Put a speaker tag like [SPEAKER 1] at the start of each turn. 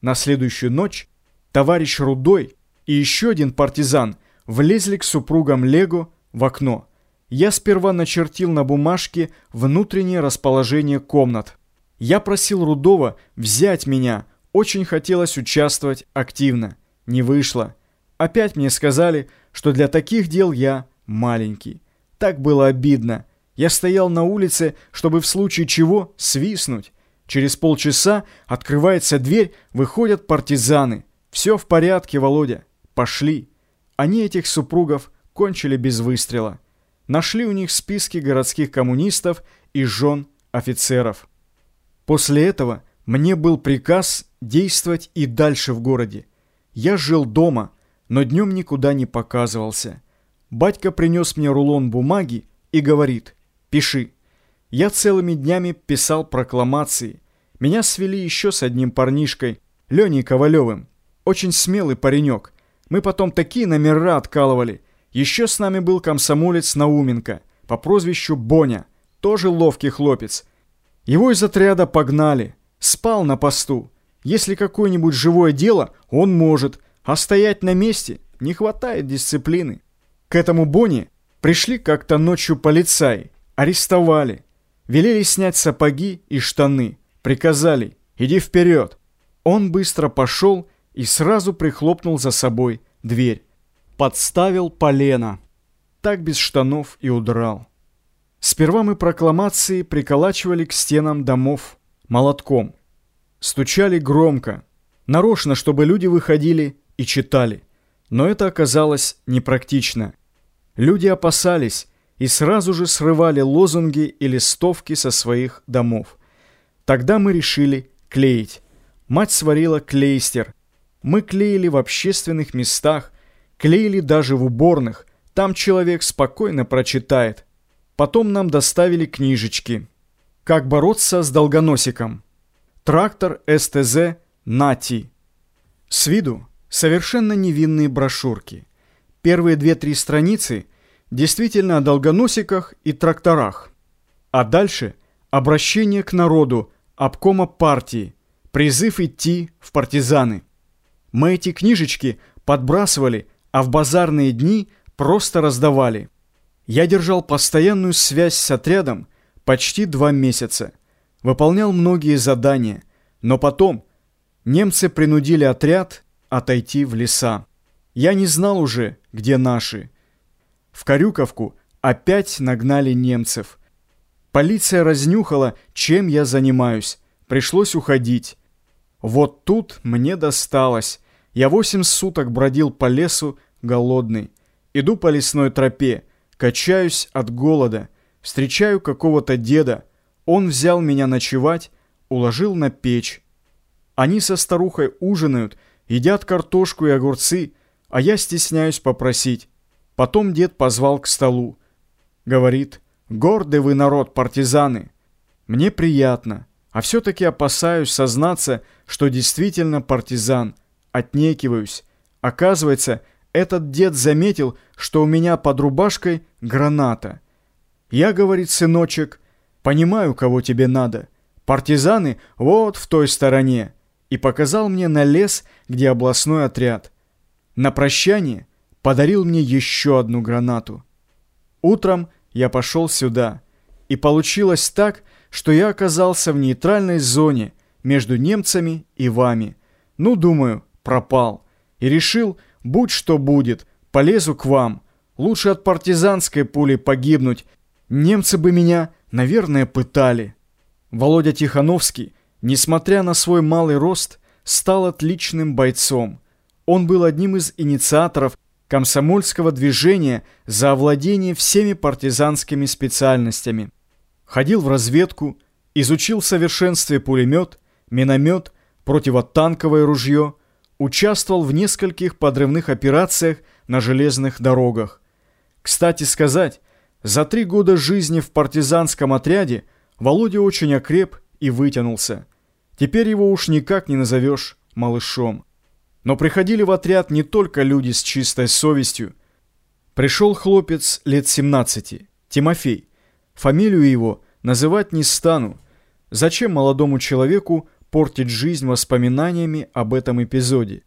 [SPEAKER 1] На следующую ночь товарищ Рудой и еще один партизан влезли к супругам Лего в окно. Я сперва начертил на бумажке внутреннее расположение комнат. Я просил Рудова взять меня, очень хотелось участвовать активно. Не вышло. Опять мне сказали, что для таких дел я маленький. Так было обидно. Я стоял на улице, чтобы в случае чего свистнуть. Через полчаса открывается дверь, выходят партизаны. Все в порядке, Володя. Пошли. Они этих супругов кончили без выстрела. Нашли у них списки городских коммунистов и жен офицеров. После этого мне был приказ действовать и дальше в городе. Я жил дома, но днем никуда не показывался. Батька принес мне рулон бумаги и говорит «Пиши». Я целыми днями писал прокламации. Меня свели еще с одним парнишкой, Леней Ковалевым. Очень смелый паренек. Мы потом такие номера откалывали. Еще с нами был комсомолец Науменко по прозвищу Боня. Тоже ловкий хлопец. Его из отряда погнали. Спал на посту. Если какое-нибудь живое дело, он может. А стоять на месте не хватает дисциплины. К этому Боне пришли как-то ночью полицаи. Арестовали. Велели снять сапоги и штаны. Приказали «иди вперед». Он быстро пошел и сразу прихлопнул за собой дверь. Подставил полено. Так без штанов и удрал. Сперва мы прокламации приколачивали к стенам домов молотком. Стучали громко, нарочно, чтобы люди выходили и читали. Но это оказалось непрактично. Люди опасались и сразу же срывали лозунги и листовки со своих домов. Тогда мы решили клеить. Мать сварила клейстер, мы клеили в общественных местах, клеили даже в уборных. Там человек спокойно прочитает. Потом нам доставили книжечки. Как бороться с долгоносиком. Трактор СТЗ «Нати». С виду совершенно невинные брошюрки. Первые две-три страницы действительно о долгоносиках и тракторах. А дальше обращение к народу, обкома партии, призыв идти в партизаны. Мы эти книжечки подбрасывали, а в базарные дни просто раздавали. Я держал постоянную связь с отрядом почти два месяца. Выполнял многие задания, но потом немцы принудили отряд отойти в леса. Я не знал уже, где наши. В Карюковку опять нагнали немцев. Полиция разнюхала, чем я занимаюсь. Пришлось уходить. Вот тут мне досталось. Я восемь суток бродил по лесу голодный. Иду по лесной тропе, качаюсь от голода. Встречаю какого-то деда. Он взял меня ночевать, уложил на печь. Они со старухой ужинают, едят картошку и огурцы, а я стесняюсь попросить. Потом дед позвал к столу. Говорит, гордый вы народ, партизаны. Мне приятно. А все-таки опасаюсь сознаться, что действительно партизан. Отнекиваюсь. Оказывается, этот дед заметил, что у меня под рубашкой граната. Я, говорит, сыночек, понимаю, кого тебе надо. Партизаны вот в той стороне. И показал мне на лес, где областной отряд. На прощание подарил мне еще одну гранату. Утром я пошел сюда. И получилось так, что я оказался в нейтральной зоне между немцами и вами. Ну, думаю, пропал. И решил, будь что будет, полезу к вам. Лучше от партизанской пули погибнуть. Немцы бы меня, наверное, пытали. Володя Тихановский, несмотря на свой малый рост, стал отличным бойцом. Он был одним из инициаторов комсомольского движения за овладение всеми партизанскими специальностями ходил в разведку, изучил в совершенстве пулемет, миномет, противотанковое ружье, участвовал в нескольких подрывных операциях на железных дорогах. Кстати сказать, за три года жизни в партизанском отряде Володя очень окреп и вытянулся. Теперь его уж никак не назовешь малышом. Но приходили в отряд не только люди с чистой совестью. Пришел хлопец лет 17, Тимофей. Фамилию его называть не стану. Зачем молодому человеку портить жизнь воспоминаниями об этом эпизоде.